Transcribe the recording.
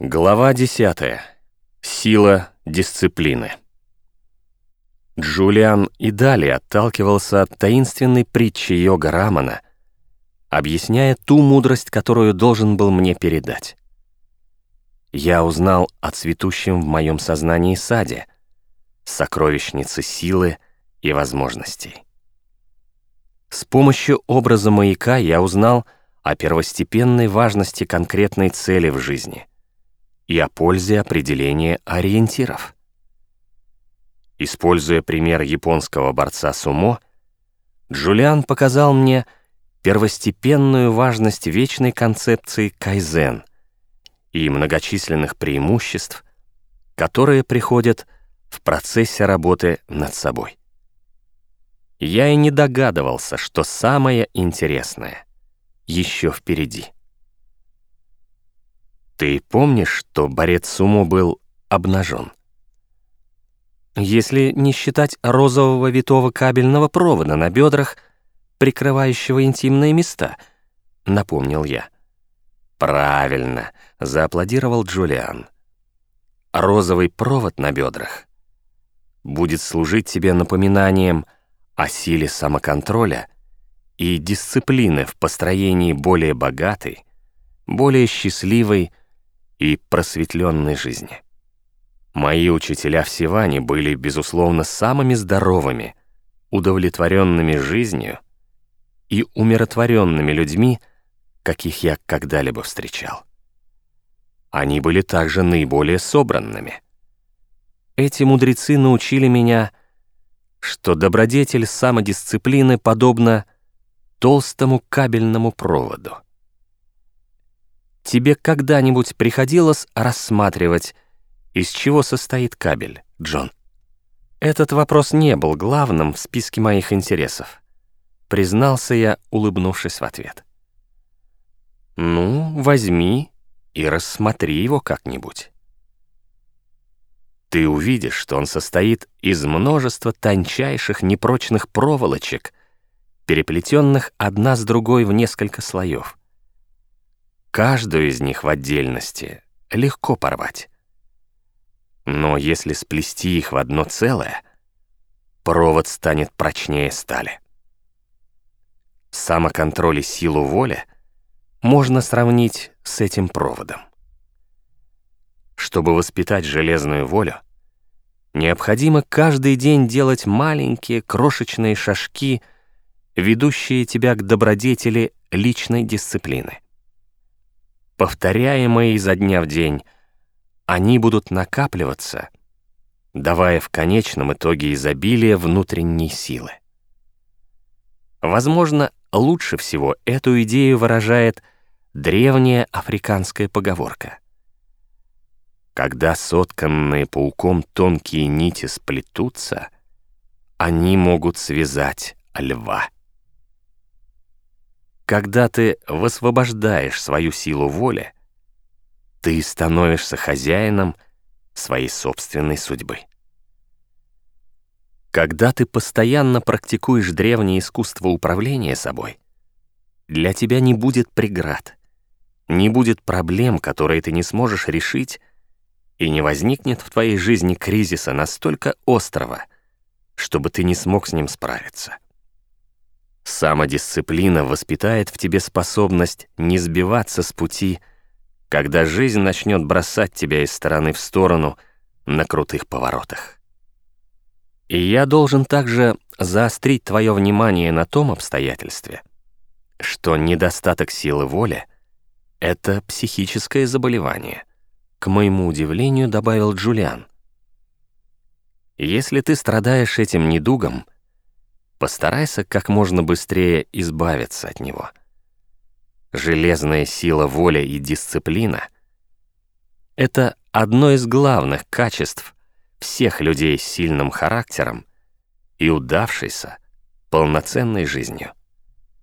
Глава 10. Сила дисциплины. Джулиан и далее отталкивался от таинственной притчи Йога Рамана, объясняя ту мудрость, которую должен был мне передать. Я узнал о цветущем в моем сознании саде, сокровищнице силы и возможностей. С помощью образа маяка я узнал о первостепенной важности конкретной цели в жизни — и о пользе определения ориентиров. Используя пример японского борца сумо, Джулиан показал мне первостепенную важность вечной концепции кайзен и многочисленных преимуществ, которые приходят в процессе работы над собой. Я и не догадывался, что самое интересное еще впереди. Ты помнишь, что борец сумо был обнажен? Если не считать розового витого кабельного провода на бедрах, прикрывающего интимные места, напомнил я. Правильно, зааплодировал Джулиан. Розовый провод на бедрах будет служить тебе напоминанием о силе самоконтроля и дисциплины в построении более богатой, более счастливой, и просветленной жизни. Мои учителя в Сиване были, безусловно, самыми здоровыми, удовлетворенными жизнью и умиротворенными людьми, каких я когда-либо встречал. Они были также наиболее собранными. Эти мудрецы научили меня, что добродетель самодисциплины подобна толстому кабельному проводу. Тебе когда-нибудь приходилось рассматривать, из чего состоит кабель, Джон? Этот вопрос не был главным в списке моих интересов. Признался я, улыбнувшись в ответ. Ну, возьми и рассмотри его как-нибудь. Ты увидишь, что он состоит из множества тончайших непрочных проволочек, переплетенных одна с другой в несколько слоев — Каждую из них в отдельности легко порвать. Но если сплести их в одно целое, провод станет прочнее стали. Самоконтроль и силу воли можно сравнить с этим проводом. Чтобы воспитать железную волю, необходимо каждый день делать маленькие крошечные шажки, ведущие тебя к добродетели личной дисциплины повторяемые изо дня в день, они будут накапливаться, давая в конечном итоге изобилие внутренней силы. Возможно, лучше всего эту идею выражает древняя африканская поговорка. Когда сотканные пауком тонкие нити сплетутся, они могут связать льва. Когда ты высвобождаешь свою силу воли, ты становишься хозяином своей собственной судьбы. Когда ты постоянно практикуешь древнее искусство управления собой, для тебя не будет преград, не будет проблем, которые ты не сможешь решить, и не возникнет в твоей жизни кризиса настолько острого, чтобы ты не смог с ним справиться. Самодисциплина воспитает в тебе способность не сбиваться с пути, когда жизнь начнет бросать тебя из стороны в сторону на крутых поворотах. И я должен также заострить твое внимание на том обстоятельстве, что недостаток силы воли — это психическое заболевание, к моему удивлению добавил Джулиан. Если ты страдаешь этим недугом — постарайся как можно быстрее избавиться от него. Железная сила воля и дисциплина — это одно из главных качеств всех людей с сильным характером и удавшейся полноценной жизнью.